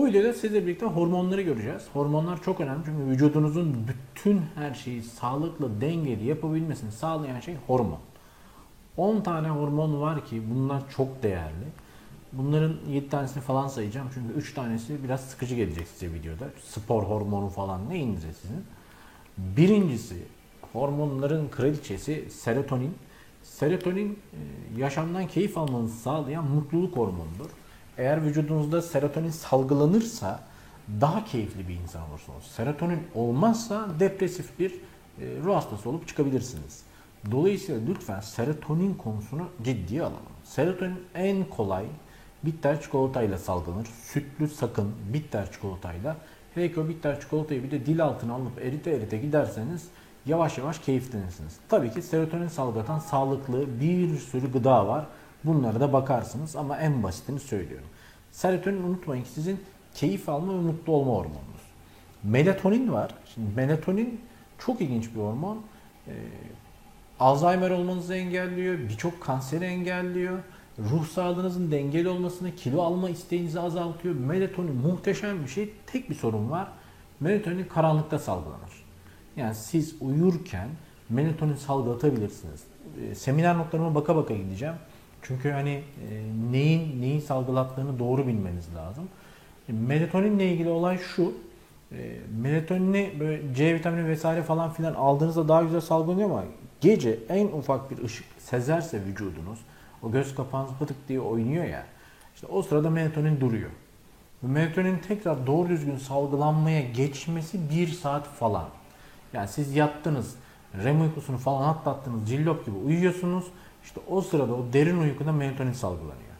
Bu videoda sizle birlikte hormonları göreceğiz. Hormonlar çok önemli çünkü vücudunuzun bütün her şeyi sağlıklı, dengeli yapabilmesini sağlayan şey hormon. 10 tane hormon var ki bunlar çok değerli. Bunların 7 tanesini falan sayacağım çünkü 3 tanesi biraz sıkıcı gelecek size videoda. Spor hormonu falan neyinize sizin? Birincisi hormonların kraliçesi serotonin. Serotonin e, yaşamdan keyif almanızı sağlayan mutluluk hormonudur. Eğer vücudunuzda serotonin salgılanırsa daha keyifli bir insan olursunuz. Serotonin olmazsa depresif bir e, ruh hastası olup çıkabilirsiniz. Dolayısıyla lütfen serotonin konusunu ciddiye alalım. Serotonin en kolay bitter çikolatayla salgılanır. Sütlü sakın bitter çikolatayla. Hele ki o bitter çikolatayı bir de dil altına alıp erite erite giderseniz yavaş yavaş keyiflenirsiniz. Tabii ki serotonin salgılatan sağlıklı bir sürü gıda var. Bunlara da bakarsınız ama en basitini söylüyorum. Serotonin unutmayın ki sizin keyif alma ve mutlu olma hormonunuz. Melatonin var. Şimdi melatonin çok ilginç bir hormon. Ee, Alzheimer olmanızı engelliyor, birçok kanseri engelliyor, ruh sağlığınızın dengeli olmasını, kilo alma isteğinizi azaltıyor. Melatonin muhteşem bir şey. Tek bir sorun var. Melatonin karanlıkta salgılanır. Yani siz uyurken melatonin salgılatabilirsiniz. E, seminer notlarıma baka baka gideceğim. Çünkü hani e, neyin neyin salgılattığını doğru bilmeniz lazım. Melatoninle ilgili olay şu. E, melatonini böyle C vitamini vesaire falan filan aldığınızda daha güzel salgılanıyor ama gece en ufak bir ışık sezerse vücudunuz o göz kapağınız pıtık diye oynuyor ya. İşte o sırada melatonin duruyor. Melatonin tekrar doğru düzgün salgılanmaya geçmesi bir saat falan. Yani siz yattınız, REM uykusunu falan atlattınız, cillop gibi uyuyorsunuz. İşte o sırada o derin uykuda melatonin salgılanıyor.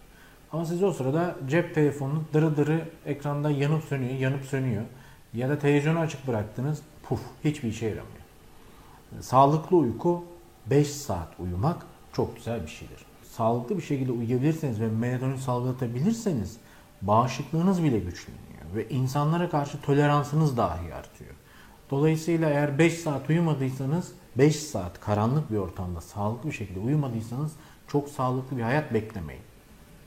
Ama siz o sırada cep telefonunu dırı dırı ekranda yanıp sönüyor, yanıp sönüyor. Ya da televizyonu açık bıraktınız, puf hiçbir işe yaramıyor. Sağlıklı uyku 5 saat uyumak çok güzel bir şeydir. Sağlıklı bir şekilde uyuyabilirseniz ve melatonin salgılatabilirseniz bağışıklığınız bile güçleniyor ve insanlara karşı toleransınız dahi artıyor. Dolayısıyla eğer 5 saat uyumadıysanız 5 saat karanlık bir ortamda sağlıklı bir şekilde uyumadıysanız çok sağlıklı bir hayat beklemeyin.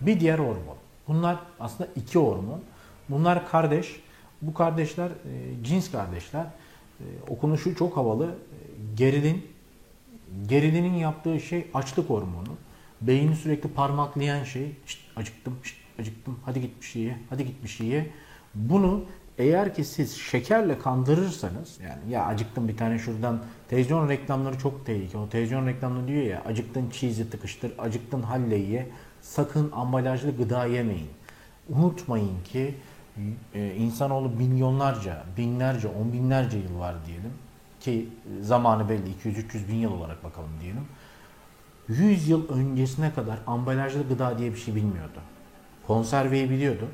Bir diğer hormon. Bunlar aslında iki hormon. Bunlar kardeş. Bu kardeşler e, cins kardeşler. E, okunuşu çok havalı. E, gerilin. Gerilinin yaptığı şey açlık hormonu. Beyni sürekli parmaklayan şey. Şşt, acıktım, şşt, acıktım, hadi git bir şeye, hadi git bir şeye. Bunu eğer ki siz şekerle kandırırsanız yani ya acıktım bir tane şuradan televizyon reklamları çok tehlikeli. O televizyon reklamları diyor ya acıktın cheese'i tıkıştır, acıktın halleyi ye. Sakın ambalajlı gıda yemeyin. Unutmayın ki e, insanoğlu milyonlarca, binlerce, on binlerce yıl var diyelim. Ki zamanı belli 200-300 bin yıl olarak bakalım diyelim. 100 yıl öncesine kadar ambalajlı gıda diye bir şey bilmiyordu. Konserveyi biliyordu.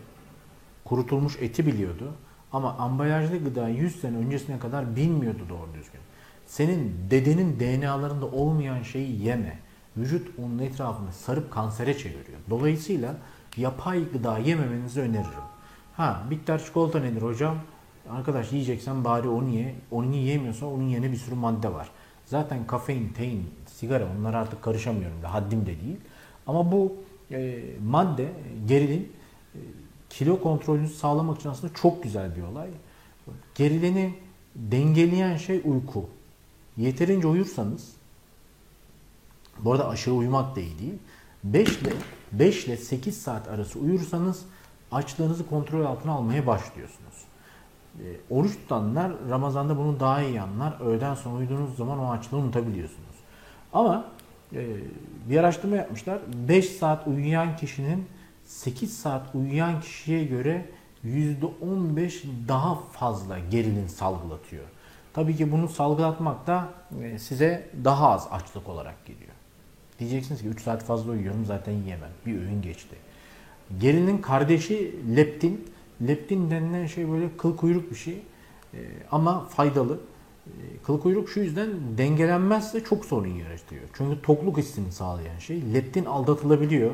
Kurutulmuş eti biliyordu. Ama ambalajlı gıda 100 sene öncesine kadar bilmiyordu doğru düzgün. Senin dedenin DNA'larında olmayan şeyi yeme. Vücut onun etrafını sarıp kansere çeviriyor. Dolayısıyla yapay gıda yememenizi öneririm. Ha bitter çikolata nedir hocam? Arkadaş yiyeceksen bari onu ye. Onu yiyemiyorsan onun yerine bir sürü madde var. Zaten kafein, tein, sigara onlara artık karışamıyorum da haddim de değil. Ama bu e, madde gerilin e, kilo kontrolünü sağlamak için aslında çok güzel bir olay. Gerileni dengeleyen şey uyku. Yeterince uyursanız bu arada aşırı uyumak da iyi değil. 5 ile 5 ile 8 saat arası uyursanız açlığınızı kontrol altına almaya başlıyorsunuz. E, oruç tutanlar Ramazan'da bunu daha iyi anlar. Öğleden sonra uyuduğunuz zaman o açlığı unutabiliyorsunuz. Ama e, bir araştırma yapmışlar. 5 saat uyuyan kişinin 8 saat uyuyan kişiye göre %15 daha fazla gerilin salgılatıyor. Tabii ki bunu salgılatmak da e, size daha az açlık olarak geliyor. Diyeceksiniz ki 3 saat fazla uyuyorum zaten yiyemem. Bir öğün geçti. Gerinin kardeşi leptin. Leptin denilen şey böyle kıl kuyruk bir şey. E, ama faydalı. E, kıl kuyruk şu yüzden dengelenmezse çok sorun yaratıyor. Çünkü tokluk hissini sağlayan şey. Leptin aldatılabiliyor.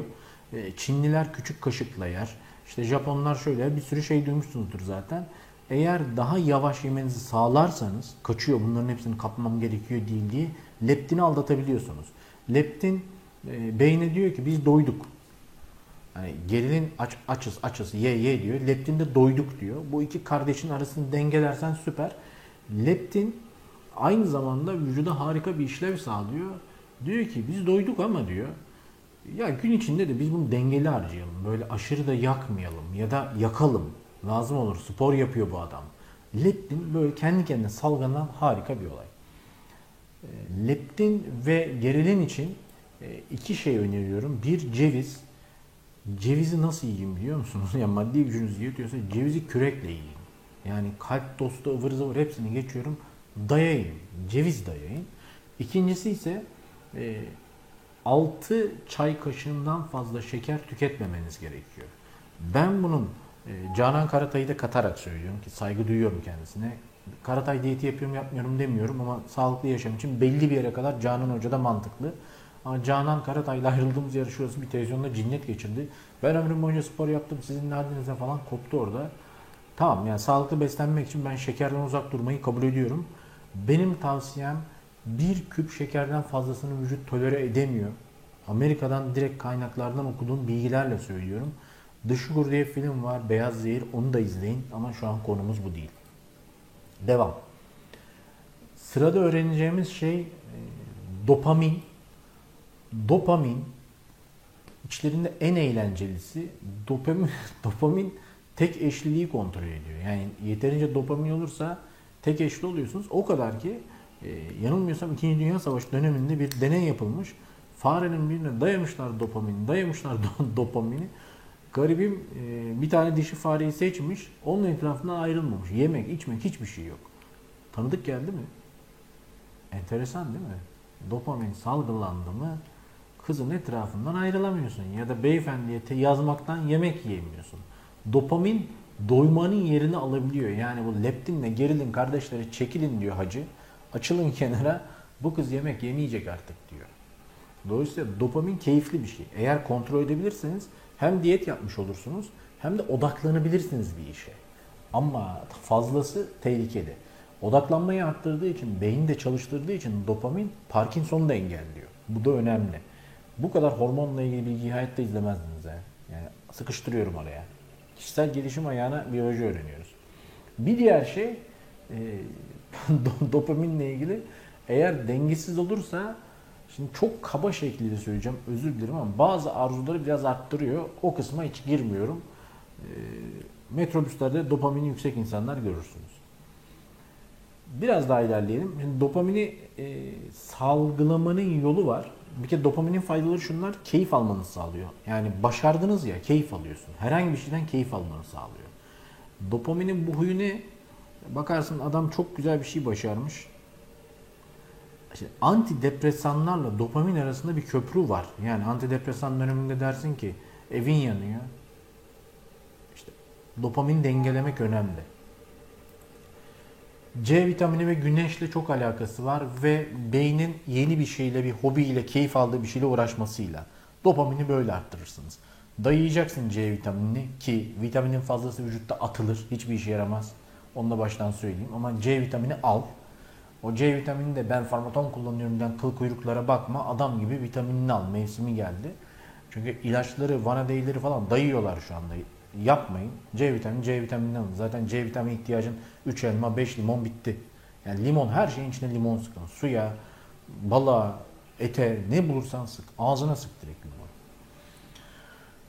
E, Çinliler küçük kaşıkla yer. İşte Japonlar şöyle bir sürü şey duymuşsunuzdur zaten. Eğer daha yavaş yemenizi sağlarsanız, kaçıyor bunların hepsini kapmam gerekiyor değil diye leptini aldatabiliyorsunuz. Leptin e, beyne diyor ki biz doyduk. Hani gerilin aç, açız açız ye ye diyor. Leptin de doyduk diyor. Bu iki kardeşin arasını dengelersen süper. Leptin aynı zamanda vücuda harika bir işlev sağlıyor. Diyor ki biz doyduk ama diyor. Ya gün içinde de biz bunu dengeli harcayalım. Böyle aşırı da yakmayalım ya da yakalım. Lazım olur. Spor yapıyor bu adam. Leptin böyle kendi kendine salgılanan harika bir olay. E, leptin ve gerilin için e, iki şey öneriyorum. Bir ceviz. Cevizi nasıl yiyeyim biliyor musunuz? Yani maddi gücünüz yetiyorsa cevizi kürekle yiyin. Yani kalp dostu ıvır zıvır hepsini geçiyorum. Dayayın. Ceviz dayayın. İkincisi ise e, 6 çay kaşığından fazla şeker tüketmemeniz gerekiyor. Ben bunun e, Canan Karatay'ı da katarak söylüyorum ki saygı duyuyorum kendisine. Karatay diyeti yapıyorum yapmıyorum demiyorum ama sağlıklı yaşam için belli bir yere kadar Canan Hoca da mantıklı. Ama Canan Karatay'la ayrıldığımız yer şurası bir televizyonda cinnet geçirdi. Ben ömrüm boyunca spor yaptım sizin neredenize falan koptu orada. Tamam yani sağlıklı beslenmek için ben şekerden uzak durmayı kabul ediyorum. Benim tavsiyem bir küp şekerden fazlasını vücut tolere edemiyor. Amerika'dan direkt kaynaklardan okuduğum bilgilerle söylüyorum. Sugar diye film var. Beyaz Zehir. Onu da izleyin. Ama şu an konumuz bu değil. Devam. Sırada öğreneceğimiz şey e, dopamin. Dopamin içlerinde en eğlencelisi dopamin, dopamin tek eşliliği kontrol ediyor. Yani yeterince dopamin olursa tek eşli oluyorsunuz. O kadar ki e, yanılmıyorsam 2. Dünya Savaşı döneminde bir deney yapılmış. Farenin birine dayamışlar dopamini, dayamışlar dopamini. Garibim e, bir tane dişi fareyi seçmiş, onun etrafından ayrılmamış. Yemek, içmek hiçbir şey yok. Tanıdık geldi mi? Enteresan değil mi? Dopamin salgılandı mı kızın etrafından ayrılamıyorsun. Ya da beyefendiye yazmaktan yemek yiyemiyorsun. Dopamin doymanın yerini alabiliyor. Yani bu leptinle gerilin kardeşleri çekilin diyor hacı. Açılın kenara bu kız yemek yemeyecek artık diyor. Dolayısıyla dopamin keyifli bir şey. Eğer kontrol edebilirseniz hem diyet yapmış olursunuz hem de odaklanabilirsiniz bir işe. Ama fazlası tehlikeli. Odaklanmayı arttırdığı için, beyin de çalıştırdığı için dopamin Parkinson'u da engelliyor. Bu da önemli. Bu kadar hormonla ilgili bilgiyi hayatta izlemezdiniz yani. yani sıkıştırıyorum oraya. Kişisel gelişim ayağına biyoloji öğreniyoruz. Bir diğer şey e, dopaminle ilgili eğer dengesiz olursa Şimdi çok kaba şekilde söyleyeceğim özür dilerim ama bazı arzuları biraz arttırıyor. O kısma hiç girmiyorum. E, metrobüslerde dopamini yüksek insanlar görürsünüz. Biraz daha ilerleyelim. Şimdi dopamini e, salgılamanın yolu var. Bir kere dopaminin faydaları şunlar. Keyif almanızı sağlıyor. Yani başardınız ya keyif alıyorsun. Herhangi bir şeyden keyif almanı sağlıyor. Dopaminin bu huyu ne? Bakarsın adam çok güzel bir şey başarmış işte antidepresanlarla dopamin arasında bir köprü var. Yani antidepresan döneminde dersin ki evin yanıyor. İşte dopamin dengelemek önemli. C vitamini ve güneşle çok alakası var ve beynin yeni bir şeyle, bir hobiyle, keyif aldığı bir şeyle uğraşmasıyla. Dopamini böyle arttırırsınız. Dayayacaksın C vitaminini ki vitaminin fazlası vücutta atılır. Hiçbir işe yaramaz. Onu da baştan söyleyeyim. Ama C vitamini al. O C vitamini de ben farmaton kullanıyorum den kıl kuyruklara bakma. Adam gibi vitaminini al. Mevsimi geldi. Çünkü ilaçları, vanadeyleri falan dayıyorlar şu anda. Yapmayın. C vitamini, C vitamini alın. Zaten C vitamini ihtiyacın 3 elma, 5 limon bitti. Yani limon her şeyin içine limon sıkın. Suya, balığa, ete ne bulursan sık. Ağzına sık direkt limon.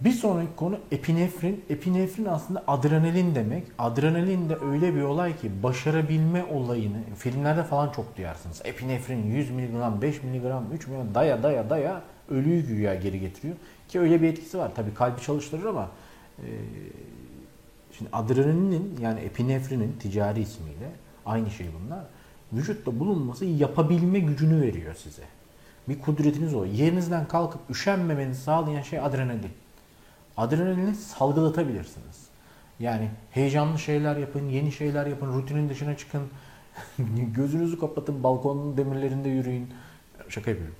Bir sonraki konu epinefrin. Epinefrin aslında adrenalin demek. Adrenalin de öyle bir olay ki başarabilme olayını filmlerde falan çok duyarsınız. Epinefrin 100 mg, 5 mg, 3 mg daya daya daya ölüyü güya geri getiriyor. Ki öyle bir etkisi var. Tabii kalbi çalıştırır ama e, şimdi adrenalinin yani epinefrinin ticari ismiyle aynı şey bunlar. Vücutta bulunması yapabilme gücünü veriyor size. Bir kudretiniz o. Yerinizden kalkıp üşenmemenizi sağlayan şey adrenalin adrenalini salgılatabilirsiniz. Yani heyecanlı şeyler yapın, yeni şeyler yapın, rutinin dışına çıkın. Gözünüzü kapatın, balkonun demirlerinde yürüyün. Şaka yapıyorum.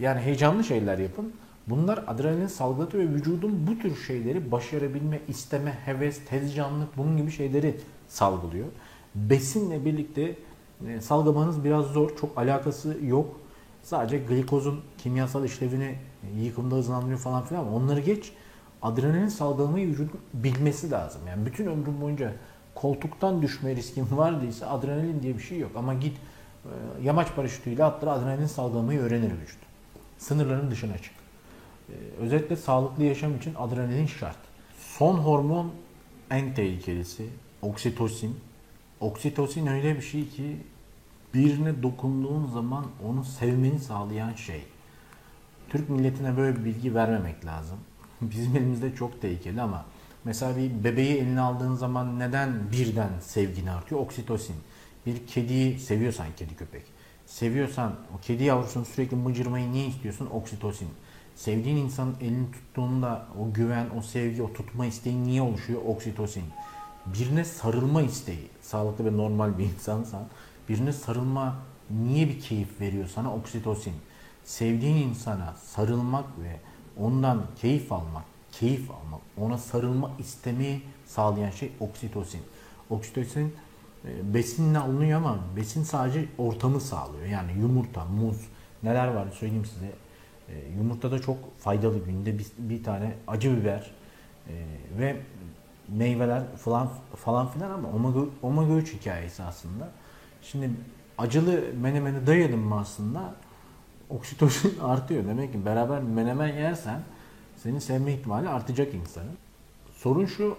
Yani heyecanlı şeyler yapın. Bunlar adrenalin salgılatıyor ve vücudun bu tür şeyleri başarabilme, isteme, heves, tezcanlık bunun gibi şeyleri salgılıyor. Besinle birlikte e, salgılamanız biraz zor. Çok alakası yok. Sadece glikozun kimyasal işlevini yıkımda hızlandırıyor falan filan ama onları geç adrenalin salgılamayı vücudun bilmesi lazım. Yani bütün ömrün boyunca koltuktan düşme riskin vardıysa adrenalin diye bir şey yok. Ama git e, yamaç paraşütüyle atla adrenalin salgılamayı öğrenir vücut. Sınırların dışına çık. E, özellikle sağlıklı yaşam için adrenalin şart. Son hormon en tehlikelisi oksitosin. Oksitosin öyle bir şey ki birine dokunduğun zaman onu sevmeni sağlayan şey. Türk milletine böyle bir bilgi vermemek lazım. Bizim elimizde çok tehlikeli ama mesela bir bebeği eline aldığın zaman neden birden sevgin artıyor? Oksitosin. Bir kediyi seviyorsan kedi köpek. Seviyorsan o kedi yavrusunu sürekli mıcırmayı niye istiyorsun? Oksitosin. Sevdiğin insanın elini tuttuğunda o güven, o sevgi, o tutma isteği niye oluşuyor? Oksitosin. Birine sarılma isteği. Sağlıklı ve normal bir insansan birine sarılma niye bir keyif veriyor sana? Oksitosin. Sevdiğin insana sarılmak ve ondan keyif almak, keyif almak, ona sarılma istemeyi sağlayan şey oksitosin. Oksitosin e, besinle alınıyor ama besin sadece ortamı sağlıyor. Yani yumurta, muz, neler var söyleyeyim size. E, yumurtada çok faydalı günde bir, bir tane acı biber e, ve meyveler falan falan filan ama omega, omega 3 hikayesi aslında. Şimdi acılı menemeni dayadım mı aslında oksitosin artıyor. Demek ki beraber menemen yersen seni sevme ihtimali artacak insanın. Sorun şu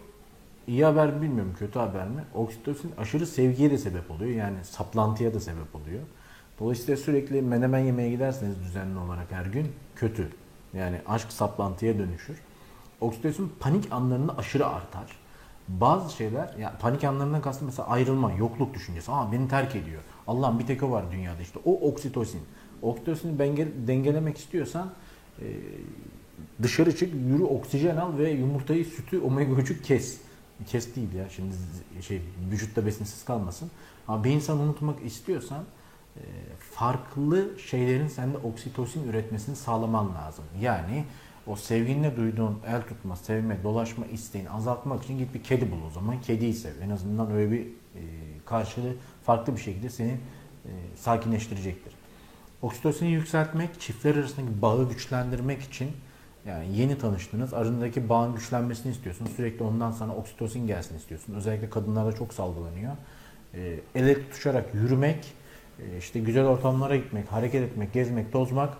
iyi haber mi bilmiyorum kötü haber mi? Oksitosin aşırı sevgiye de sebep oluyor. Yani saplantıya da sebep oluyor. Dolayısıyla sürekli menemen yemeye giderseniz düzenli olarak her gün kötü. Yani aşk saplantıya dönüşür. Oksitosin panik anlarında aşırı artar. Bazı şeyler, yani panik anlarından kastım mesela ayrılma, yokluk düşüncesi. Aa beni terk ediyor. Allah'ım bir tek o var dünyada işte. O oksitosin. Oksitosini denge- dengelemek istiyorsan e, dışarı çık, yürü oksijen al ve yumurtayı, sütü, omega 3'ü kes. Kes değil ya şimdi şey vücutta besinsiz kalmasın. Ama bir insan unutmak istiyorsan e, farklı şeylerin sende oksitosin üretmesini sağlaman lazım. Yani o sevginle duyduğun el tutma, sevme, dolaşma isteğini azaltmak için git bir kedi bul o zaman. Kediyi sev. En azından öyle bir e, karşılığı farklı bir şekilde seni e, sakinleştirecektir. Oksitosini yükseltmek, çiftler arasındaki bağı güçlendirmek için yani yeni tanıştınız, arasındaki bağın güçlenmesini istiyorsun. Sürekli ondan sana oksitosin gelsin istiyorsun. Özellikle kadınlarda çok salgılanıyor. E, ele tutuşarak yürümek, e, işte güzel ortamlara gitmek, hareket etmek, gezmek, tozmak,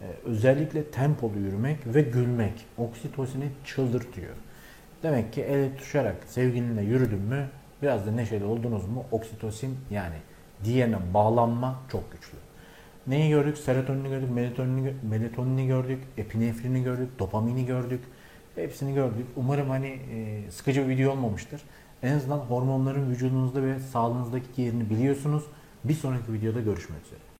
e, özellikle tempolu yürümek ve gülmek oksitosini çıldırtıyor. Demek ki ele tutuşarak sevgilinle yürüdün mü, biraz da neşeli oldunuz mu oksitosin yani diğerine bağlanma çok güçlü. Neyi gördük? Serotonini gördük, melatonini, melatonini gördük, epinefrini gördük, dopamini gördük. Hepsini gördük. Umarım hani e, sıkıcı bir video olmamıştır. En azından hormonların vücudunuzda ve sağlığınızdaki yerini biliyorsunuz. Bir sonraki videoda görüşmek üzere.